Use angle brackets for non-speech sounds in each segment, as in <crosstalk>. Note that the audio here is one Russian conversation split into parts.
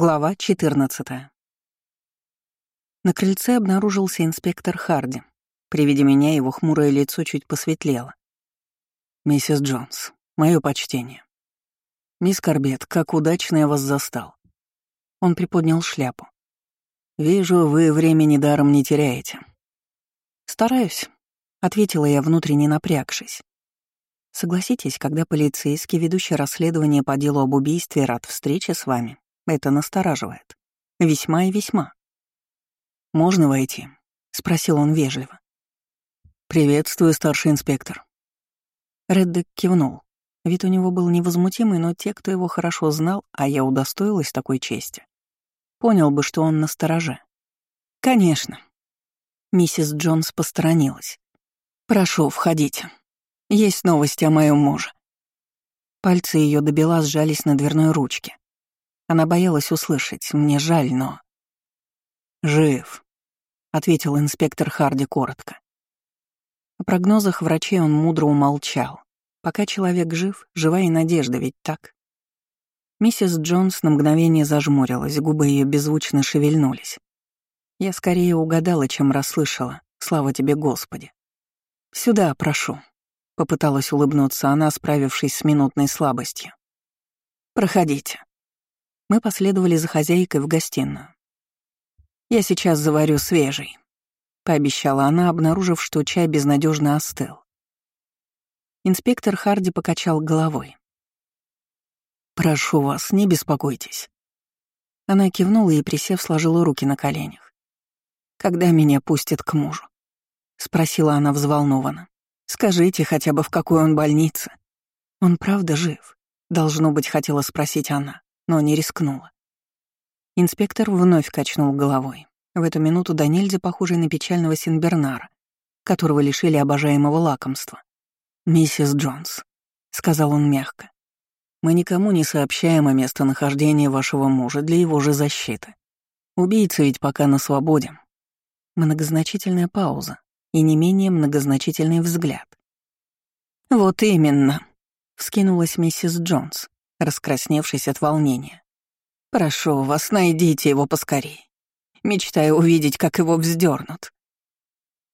Глава 14. На крыльце обнаружился инспектор Харди. При виде меня его хмурое лицо чуть посветлело. «Миссис Джонс, мое почтение. Мисс Корбет, как удачно я вас застал». Он приподнял шляпу. «Вижу, вы времени даром не теряете». «Стараюсь», — ответила я, внутренне напрягшись. Согласитесь, когда полицейский, ведущий расследование по делу об убийстве, рад встрече с вами, это настораживает. Весьма и весьма. «Можно войти?» — спросил он вежливо. «Приветствую, старший инспектор». Реддек кивнул. Вид у него был невозмутимый, но те, кто его хорошо знал, а я удостоилась такой чести, понял бы, что он настороже. «Конечно». Миссис Джонс посторонилась. «Прошу, входите. Есть новости о моем муже». Пальцы ее до бела сжались на дверной ручке. Она боялась услышать, мне жаль, но... «Жив», — ответил инспектор Харди коротко. О прогнозах врачей он мудро умолчал. Пока человек жив, жива и надежда, ведь так? Миссис Джонс на мгновение зажмурилась, губы ее беззвучно шевельнулись. Я скорее угадала, чем расслышала. Слава тебе, Господи. «Сюда, прошу», — попыталась улыбнуться она, справившись с минутной слабостью. «Проходите». Мы последовали за хозяйкой в гостиную. «Я сейчас заварю свежий», — пообещала она, обнаружив, что чай безнадежно остыл. Инспектор Харди покачал головой. «Прошу вас, не беспокойтесь». Она кивнула и, присев, сложила руки на коленях. «Когда меня пустят к мужу?» — спросила она взволнованно. «Скажите хотя бы, в какой он больнице?» «Он правда жив?» — должно быть, хотела спросить она но не рискнула. Инспектор вновь качнул головой. В эту минуту до нельзя похожий на печального Синбернара, которого лишили обожаемого лакомства. «Миссис Джонс», — сказал он мягко, — «мы никому не сообщаем о местонахождении вашего мужа для его же защиты. Убийца ведь пока на свободе». Многозначительная пауза и не менее многозначительный взгляд. «Вот именно», — вскинулась миссис Джонс раскрасневшись от волнения. «Прошу вас, найдите его поскорей. Мечтаю увидеть, как его вздернут.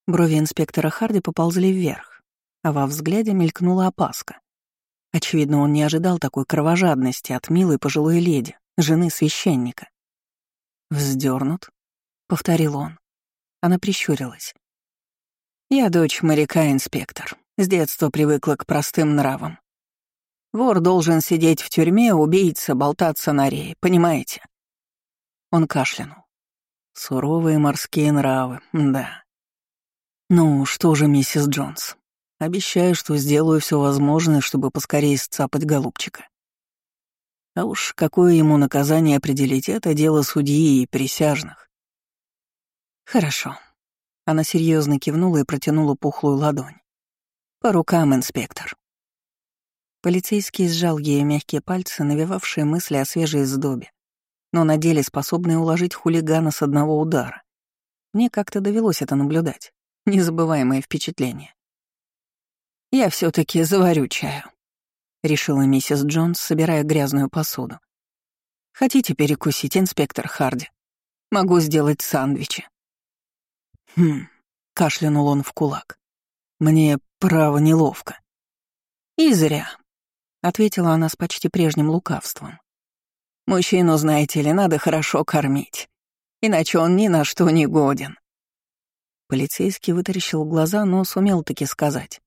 Брови инспектора Харди поползли вверх, а во взгляде мелькнула опаска. Очевидно, он не ожидал такой кровожадности от милой пожилой леди, жены священника. «Вздернут?» — повторил он. Она прищурилась. «Я дочь моряка, инспектор. С детства привыкла к простым нравам. Вор должен сидеть в тюрьме, убийца болтаться на рее, понимаете?» Он кашлянул. Суровые морские нравы, да. «Ну, что же, миссис Джонс, обещаю, что сделаю все возможное, чтобы поскорее сцапать голубчика. А уж какое ему наказание определить, это дело судьи и присяжных». «Хорошо». Она серьезно кивнула и протянула пухлую ладонь. «По рукам, инспектор». Полицейский сжал ей мягкие пальцы, навевавшие мысли о свежей сдобе, но на деле способные уложить хулигана с одного удара. Мне как-то довелось это наблюдать. Незабываемое впечатление. «Я все таки заварю чаю», — решила миссис Джонс, собирая грязную посуду. «Хотите перекусить, инспектор Харди? Могу сделать сандвичи». «Хм», — кашлянул он в кулак. «Мне, право, неловко». «И зря», ответила она с почти прежним лукавством. «Мужчину, знаете ли, надо хорошо кормить, иначе он ни на что не годен». Полицейский вытаращил глаза, но сумел таки сказать.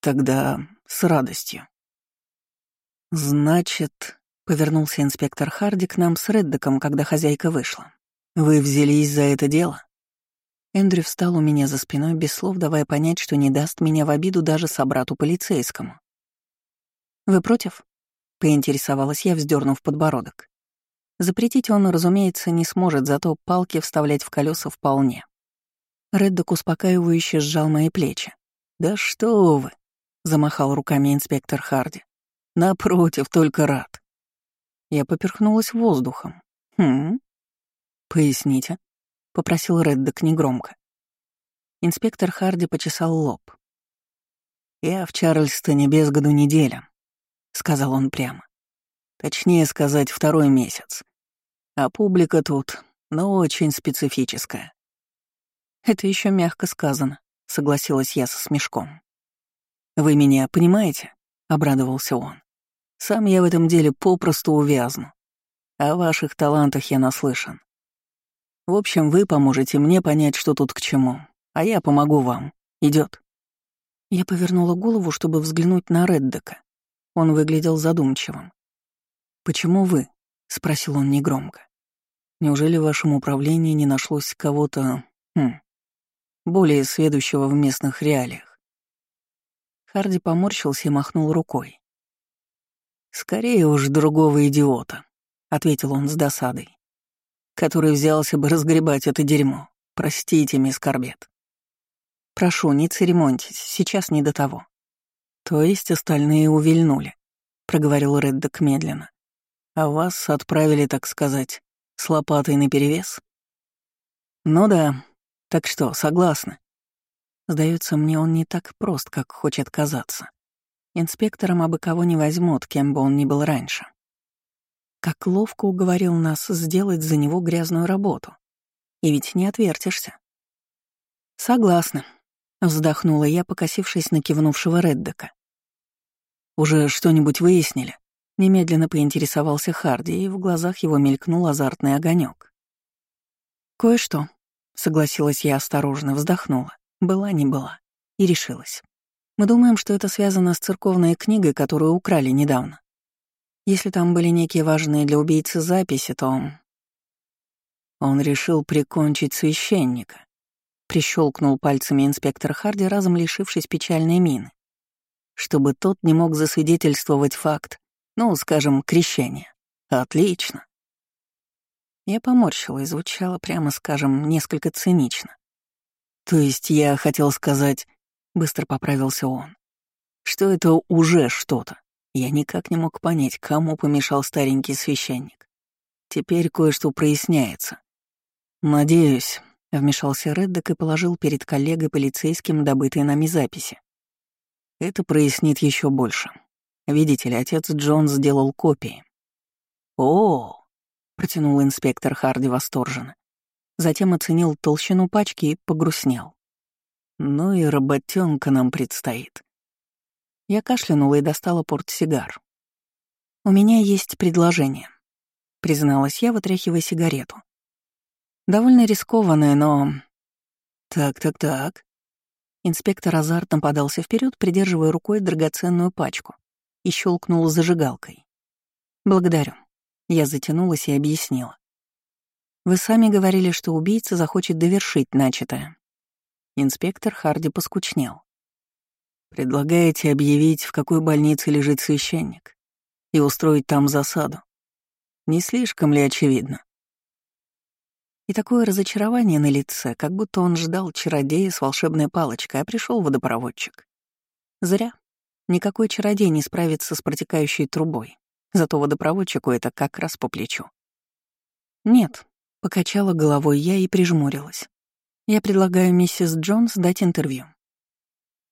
«Тогда с радостью». «Значит...» — повернулся инспектор Харди к нам с Реддеком, когда хозяйка вышла. «Вы взялись за это дело?» Эндрю встал у меня за спиной, без слов давая понять, что не даст меня в обиду даже собрату полицейскому. «Вы против?» — поинтересовалась я, вздернув подбородок. Запретить он, разумеется, не сможет, зато палки вставлять в колеса вполне. Реддок успокаивающе сжал мои плечи. «Да что вы!» — замахал руками инспектор Харди. «Напротив, только рад». Я поперхнулась воздухом. «Хм?» «Поясните», — попросил Реддок негромко. Инспектор Харди почесал лоб. «Я в Чарльстоне без году неделя сказал он прямо. Точнее сказать, второй месяц. А публика тут, ну, очень специфическая. Это еще мягко сказано, согласилась я со смешком. Вы меня понимаете? обрадовался он. Сам я в этом деле попросту увязну. О ваших талантах я наслышан. В общем, вы поможете мне понять, что тут к чему, а я помогу вам. Идет. Я повернула голову, чтобы взглянуть на Реддека. Он выглядел задумчивым. «Почему вы?» — спросил он негромко. «Неужели в вашем управлении не нашлось кого-то... Хм, более сведущего в местных реалиях?» Харди поморщился и махнул рукой. «Скорее уж другого идиота», — ответил он с досадой, «который взялся бы разгребать это дерьмо. Простите, мисс Корбет». «Прошу, не церемоньтесь, сейчас не до того». «То есть остальные увильнули», — проговорил Реддок медленно. «А вас отправили, так сказать, с лопатой наперевес?» «Ну да. Так что, согласны?» Сдается мне, он не так прост, как хочет казаться. Инспектором абы кого не возьмут, кем бы он ни был раньше. Как ловко уговорил нас сделать за него грязную работу. И ведь не отвертишься. Согласна, вздохнула я, покосившись на кивнувшего Реддека. «Уже что-нибудь выяснили?» Немедленно поинтересовался Харди, и в глазах его мелькнул азартный огонек. «Кое-что», — согласилась я осторожно, вздохнула. Была не была. И решилась. Мы думаем, что это связано с церковной книгой, которую украли недавно. Если там были некие важные для убийцы записи, то... Он решил прикончить священника. Прищелкнул пальцами инспектор Харди, разом лишившись печальной мины. Чтобы тот не мог засвидетельствовать факт, ну, скажем, крещения. Отлично. Я поморщила и звучала, прямо скажем, несколько цинично. То есть я хотел сказать, быстро поправился он, что это уже что-то. Я никак не мог понять, кому помешал старенький священник. Теперь кое-что проясняется. Надеюсь, вмешался Реддок и положил перед коллегой полицейским добытые нами записи. Это прояснит еще больше. Видите ли, отец Джон сделал копии. О, протянул инспектор Харди восторженно. Затем оценил толщину пачки и погрустнел. Ну и работенка нам предстоит. Я кашлянула и достала портсигар. «У меня есть предложение», — призналась я, вытряхивая сигарету. «Довольно рискованное, но...» «Так-так-так». Инспектор азартом подался вперед, придерживая рукой драгоценную пачку, и щелкнул зажигалкой. «Благодарю». Я затянулась и объяснила. Вы сами говорили, что убийца захочет довершить начатое. Инспектор Харди поскучнел. Предлагаете объявить, в какой больнице лежит священник, и устроить там засаду. Не слишком ли очевидно? И такое разочарование на лице, как будто он ждал чародея с волшебной палочкой, а пришел водопроводчик. Зря. Никакой чародей не справится с протекающей трубой. Зато водопроводчику это как раз по плечу. Нет, Покачала головой я и прижмурилась. Я предлагаю миссис Джонс дать интервью.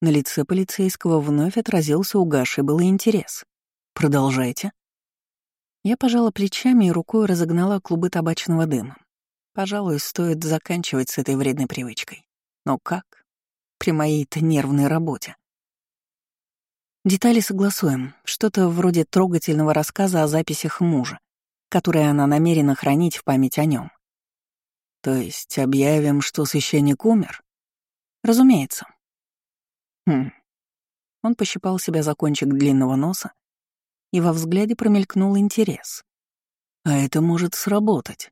На лице полицейского вновь отразился угасший был интерес. Продолжайте. Я пожала плечами и рукой разогнала клубы табачного дыма. Пожалуй, стоит заканчивать с этой вредной привычкой. Но как? При моей-то нервной работе. Детали согласуем. Что-то вроде трогательного рассказа о записях мужа, которые она намерена хранить в память о нем. То есть объявим, что священник умер? Разумеется. Хм. Он пощипал себя за кончик длинного носа, и во взгляде промелькнул интерес. А это может сработать.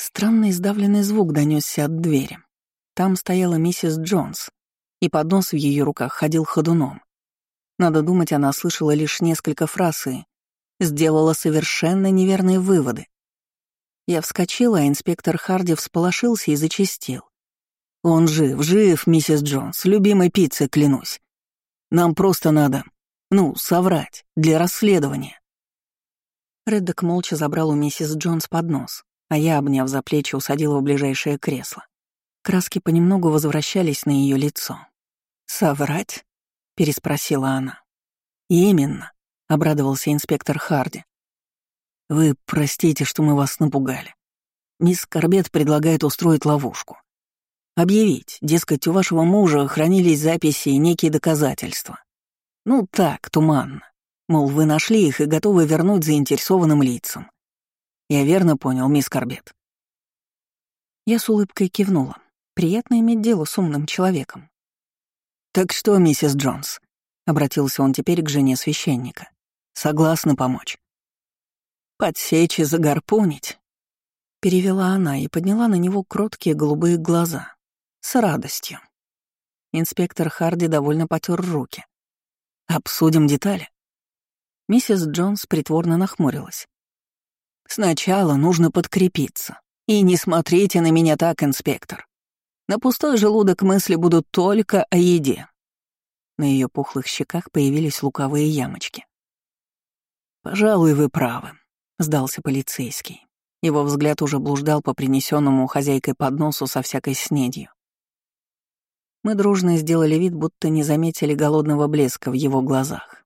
Странный сдавленный звук донесся от двери. Там стояла миссис Джонс, и поднос в ее руках ходил ходуном. Надо думать, она слышала лишь несколько фраз и сделала совершенно неверные выводы. Я вскочила, а инспектор Харди всполошился и зачастил. «Он жив, жив, миссис Джонс, любимой пиццей клянусь. Нам просто надо, ну, соврать, для расследования». Реддок молча забрал у миссис Джонс поднос, а я, обняв за плечи, усадила в ближайшее кресло. Краски понемногу возвращались на ее лицо. «Соврать?» — переспросила она. «Именно», — обрадовался инспектор Харди. Вы простите, что мы вас напугали. Мисс Корбет предлагает устроить ловушку. Объявить, дескать, у вашего мужа хранились записи и некие доказательства. Ну так, туманно. Мол, вы нашли их и готовы вернуть заинтересованным лицам. Я верно понял, мисс Корбет? Я с улыбкой кивнула. Приятно иметь дело с умным человеком. «Так что, миссис Джонс?» — обратился он теперь к жене священника. «Согласны помочь?» «Подсечь и загарпунить?» — перевела она и подняла на него кроткие голубые глаза. С радостью. Инспектор Харди довольно потер руки. «Обсудим детали». Миссис Джонс притворно нахмурилась. «Сначала нужно подкрепиться. И не смотрите на меня так, инспектор. На пустой желудок мысли будут только о еде. На ее пухлых щеках появились луковые ямочки. «Пожалуй, вы правы», — сдался полицейский. Его взгляд уже блуждал по принесенному хозяйкой подносу со всякой снедью. Мы дружно сделали вид, будто не заметили голодного блеска в его глазах.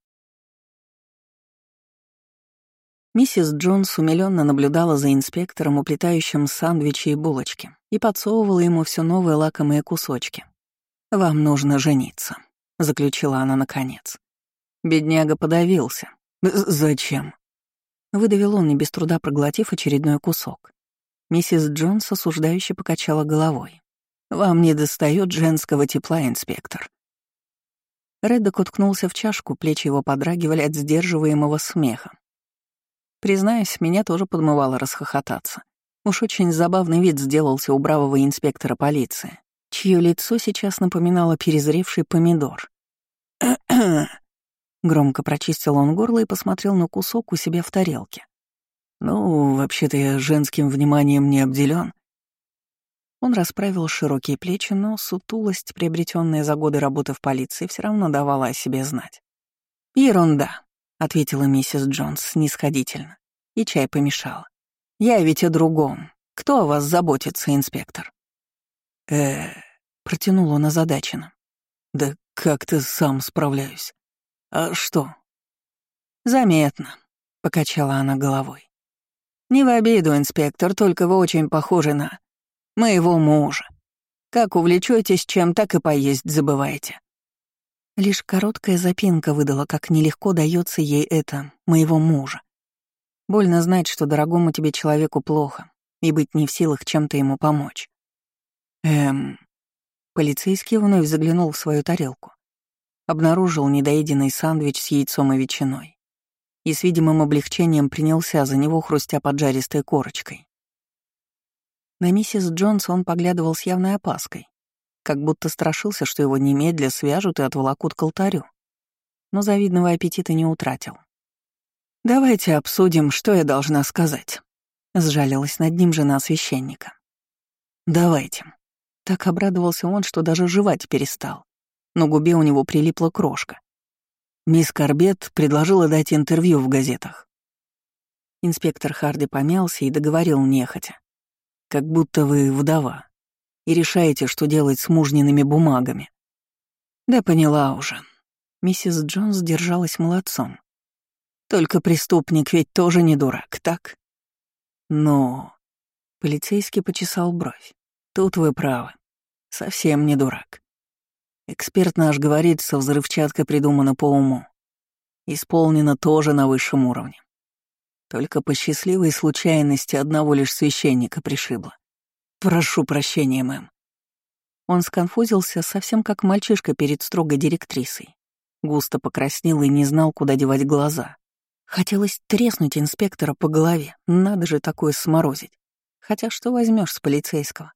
Миссис Джонс умилённо наблюдала за инспектором, уплетающим сандвичи и булочки, и подсовывала ему все новые лакомые кусочки. «Вам нужно жениться», — заключила она наконец. Бедняга подавился. «Зачем?» Выдавил он, не без труда проглотив очередной кусок. Миссис Джонс осуждающе покачала головой. «Вам не достает женского тепла, инспектор». Реддок уткнулся в чашку, плечи его подрагивали от сдерживаемого смеха. Признаюсь, меня тоже подмывало расхохотаться. Уж очень забавный вид сделался у бравого инспектора полиции, чье лицо сейчас напоминало перезревший помидор. <clears throat> Громко прочистил он горло и посмотрел на кусок у себя в тарелке. «Ну, вообще-то я женским вниманием не обделен. Он расправил широкие плечи, но сутулость, приобретенная за годы работы в полиции, все равно давала о себе знать. «Ерунда», — ответила миссис Джонс снисходительно, и чай помешала. «Я ведь о другом. Кто о вас заботится, инспектор?» э протянул он озадаченно. «Да как-то сам справляюсь. А что?» «Заметно», — покачала она головой. «Не в обиду, инспектор, только вы очень похожи на моего мужа. Как увлечетесь чем, так и поесть забываете». Лишь короткая запинка выдала, как нелегко дается ей это, моего мужа. Больно знать, что дорогому тебе человеку плохо, и быть не в силах чем-то ему помочь. Эм... Полицейский вновь заглянул в свою тарелку. Обнаружил недоеденный сандвич с яйцом и ветчиной. И с видимым облегчением принялся за него, хрустя поджаристой корочкой. На миссис Джонс он поглядывал с явной опаской, как будто страшился, что его немедля свяжут и отволокут к алтарю. Но завидного аппетита не утратил. «Давайте обсудим, что я должна сказать», — сжалилась над ним жена священника. «Давайте». Так обрадовался он, что даже жевать перестал. Но губе у него прилипла крошка. Мисс Корбет предложила дать интервью в газетах. Инспектор Харди помялся и договорил нехотя. «Как будто вы вдова и решаете, что делать с мужниными бумагами. Да поняла уже. Миссис Джонс держалась молодцом. Только преступник ведь тоже не дурак, так? Но... Полицейский почесал бровь. Тут вы правы. Совсем не дурак. Эксперт наш говорит, что взрывчатка придумана по уму. Исполнена тоже на высшем уровне. Только по счастливой случайности одного лишь священника пришибло. «Прошу прощения, мэм». Он сконфузился совсем как мальчишка перед строгой директрисой. Густо покраснел и не знал, куда девать глаза. Хотелось треснуть инспектора по голове, надо же такое сморозить. Хотя что возьмешь с полицейского?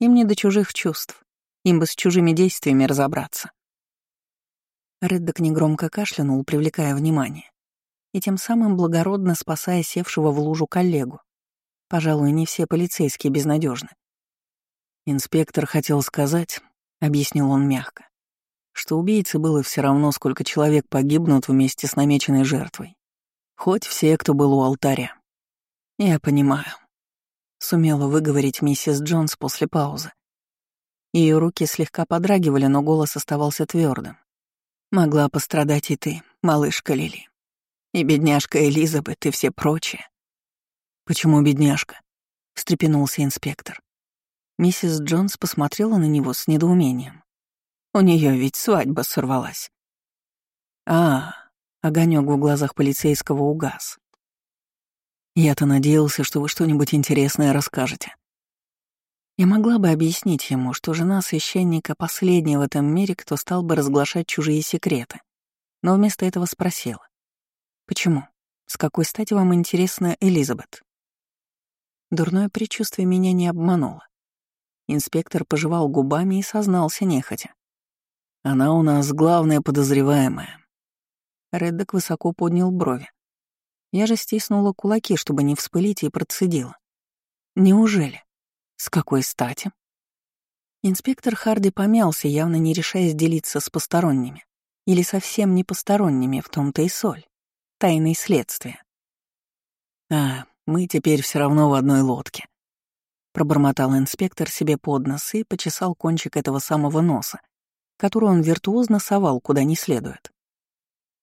Им не до чужих чувств, им бы с чужими действиями разобраться. Реддок негромко кашлянул, привлекая внимание, и тем самым благородно спасая севшего в лужу коллегу. Пожалуй, не все полицейские безнадежны. Инспектор хотел сказать, объяснил он мягко, что убийце было все равно, сколько человек погибнут вместе с намеченной жертвой. Хоть все, кто был у алтаря. Я понимаю. Сумела выговорить миссис Джонс после паузы. Ее руки слегка подрагивали, но голос оставался твердым. Могла пострадать и ты, малышка Лили. И бедняжка Элизабет, и все прочие. «Почему бедняжка?» — встрепенулся инспектор. Миссис Джонс посмотрела на него с недоумением. У нее ведь свадьба сорвалась. А, огонек в глазах полицейского угас. Я-то надеялся, что вы что-нибудь интересное расскажете. Я могла бы объяснить ему, что жена священника последняя в этом мире, кто стал бы разглашать чужие секреты. Но вместо этого спросила. «Почему? С какой стати вам интересна Элизабет?» Дурное предчувствие меня не обмануло. Инспектор пожевал губами и сознался нехотя. «Она у нас главная подозреваемая». Реддок высоко поднял брови. Я же стиснула кулаки, чтобы не вспылить, и процедила. «Неужели? С какой стати?» Инспектор Харди помялся, явно не решаясь делиться с посторонними. Или совсем не посторонними, в том-то и соль. Тайное следствие. «А, мы теперь все равно в одной лодке», — пробормотал инспектор себе под нос и почесал кончик этого самого носа, который он виртуозно совал куда не следует.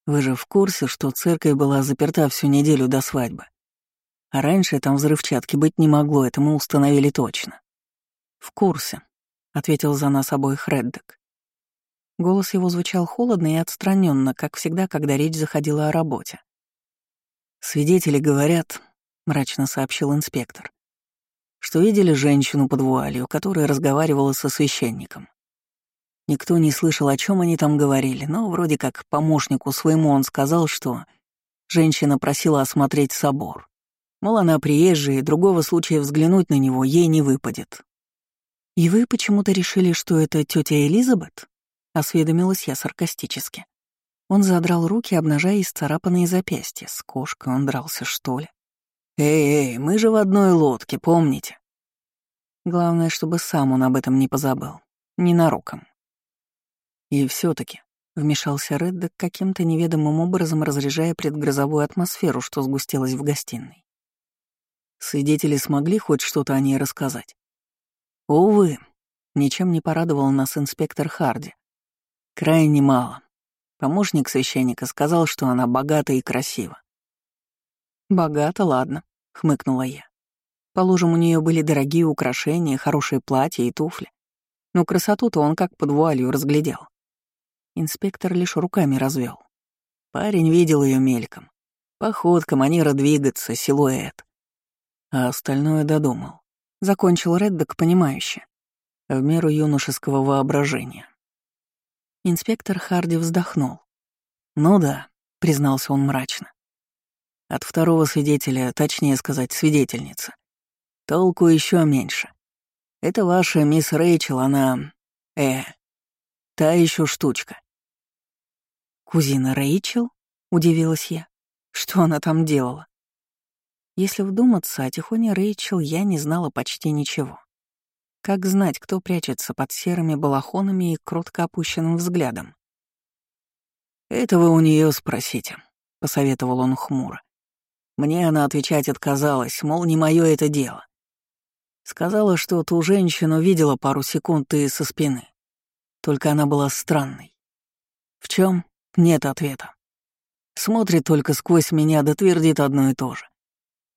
Вы же в курсе, что церковь была заперта всю неделю до свадьбы? А раньше там взрывчатки быть не могло, это мы установили точно. В курсе, ответил за нас обоих Реддек. Голос его звучал холодно и отстраненно, как всегда, когда речь заходила о работе. Свидетели говорят, мрачно сообщил инспектор, что видели женщину под вуалью, которая разговаривала со священником. Никто не слышал, о чем они там говорили, но вроде как помощнику своему он сказал, что женщина просила осмотреть собор. Мол, она приезжая, и другого случая взглянуть на него ей не выпадет. «И вы почему-то решили, что это тетя Элизабет?» — осведомилась я саркастически. Он задрал руки, обнажая исцарапанные запястья. С кошкой он дрался, что ли? «Эй, эй, мы же в одной лодке, помните?» Главное, чтобы сам он об этом не позабыл. Ненароком. И все таки вмешался Реддек каким-то неведомым образом, разряжая предгрозовую атмосферу, что сгустилась в гостиной. Свидетели смогли хоть что-то о ней рассказать? Увы, ничем не порадовал нас инспектор Харди. Крайне мало. Помощник священника сказал, что она богата и красива. «Богата, ладно», — хмыкнула я. Положим, у нее были дорогие украшения, хорошие платья и туфли. Но красоту-то он как под вуалью разглядел. Инспектор лишь руками развел. Парень видел ее мельком. Походка, манера двигаться, силуэт. А остальное додумал. Закончил Реддок понимающе. В меру юношеского воображения. Инспектор Харди вздохнул. «Ну да», — признался он мрачно. «От второго свидетеля, точнее сказать, свидетельницы. Толку еще меньше. Это ваша мисс Рэйчел, она... Э, та еще штучка. «Кузина Рэйчел?» — удивилась я. «Что она там делала?» Если вдуматься, о Тихоне Рэйчел я не знала почти ничего. Как знать, кто прячется под серыми балахонами и кротко опущенным взглядом? «Это вы у нее спросите», — посоветовал он хмуро. Мне она отвечать отказалась, мол, не мое это дело. Сказала, что ту женщину видела пару секунд и со спины. Только она была странной. В чем? Нет ответа. Смотрит только сквозь меня, да твердит одно и то же.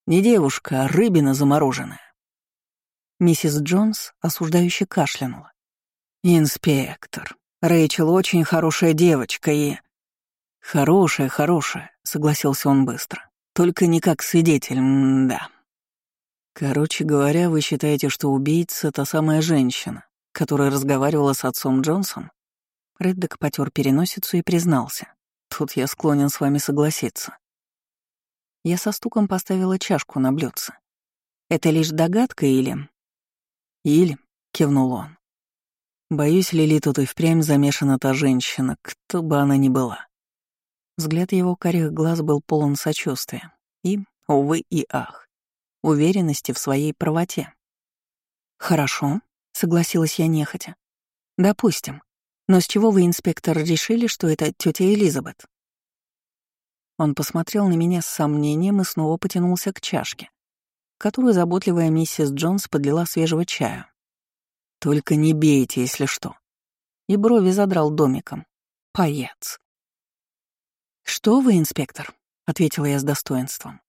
Не девушка, а рыбина замороженная. Миссис Джонс осуждающе кашлянула. «Инспектор, Рэйчел очень хорошая девочка и...» «Хорошая, хорошая», — согласился он быстро. «Только не как свидетель, да». «Короче говоря, вы считаете, что убийца — та самая женщина, которая разговаривала с отцом Джонсом?» Реддок потер переносицу и признался. «Тут я склонен с вами согласиться». Я со стуком поставила чашку на блюдце. «Это лишь догадка или...» «Или», — кивнул он. «Боюсь, Лили тут и впрямь замешана та женщина, кто бы она ни была». Взгляд его карих глаз был полон сочувствия и, увы и ах, уверенности в своей правоте. «Хорошо», — согласилась я нехотя. «Допустим. Но с чего вы, инспектор, решили, что это тетя Элизабет? Он посмотрел на меня с сомнением и снова потянулся к чашке, которую заботливая миссис Джонс подлила свежего чая. «Только не бейте, если что». И брови задрал домиком. Поец. «Что вы, инспектор?» — ответила я с достоинством.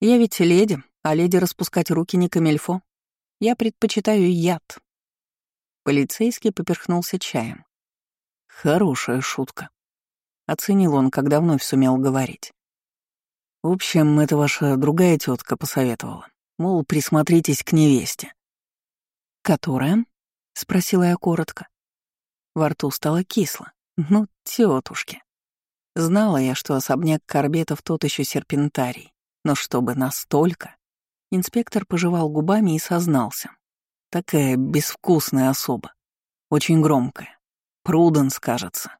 Я ведь леди, а леди распускать руки не камельфо. Я предпочитаю яд. Полицейский поперхнулся чаем. Хорошая шутка. Оценил он, когда вновь сумел говорить. В общем, это ваша другая тетка посоветовала. Мол, присмотритесь к невесте. «Которая?» — спросила я коротко. Во рту стало кисло. Ну, тетушки. Знала я, что особняк Корбетов тот еще серпентарий. Но чтобы настолько... Инспектор пожевал губами и сознался. Такая безвкусная особа. Очень громкая. Пруденс, кажется.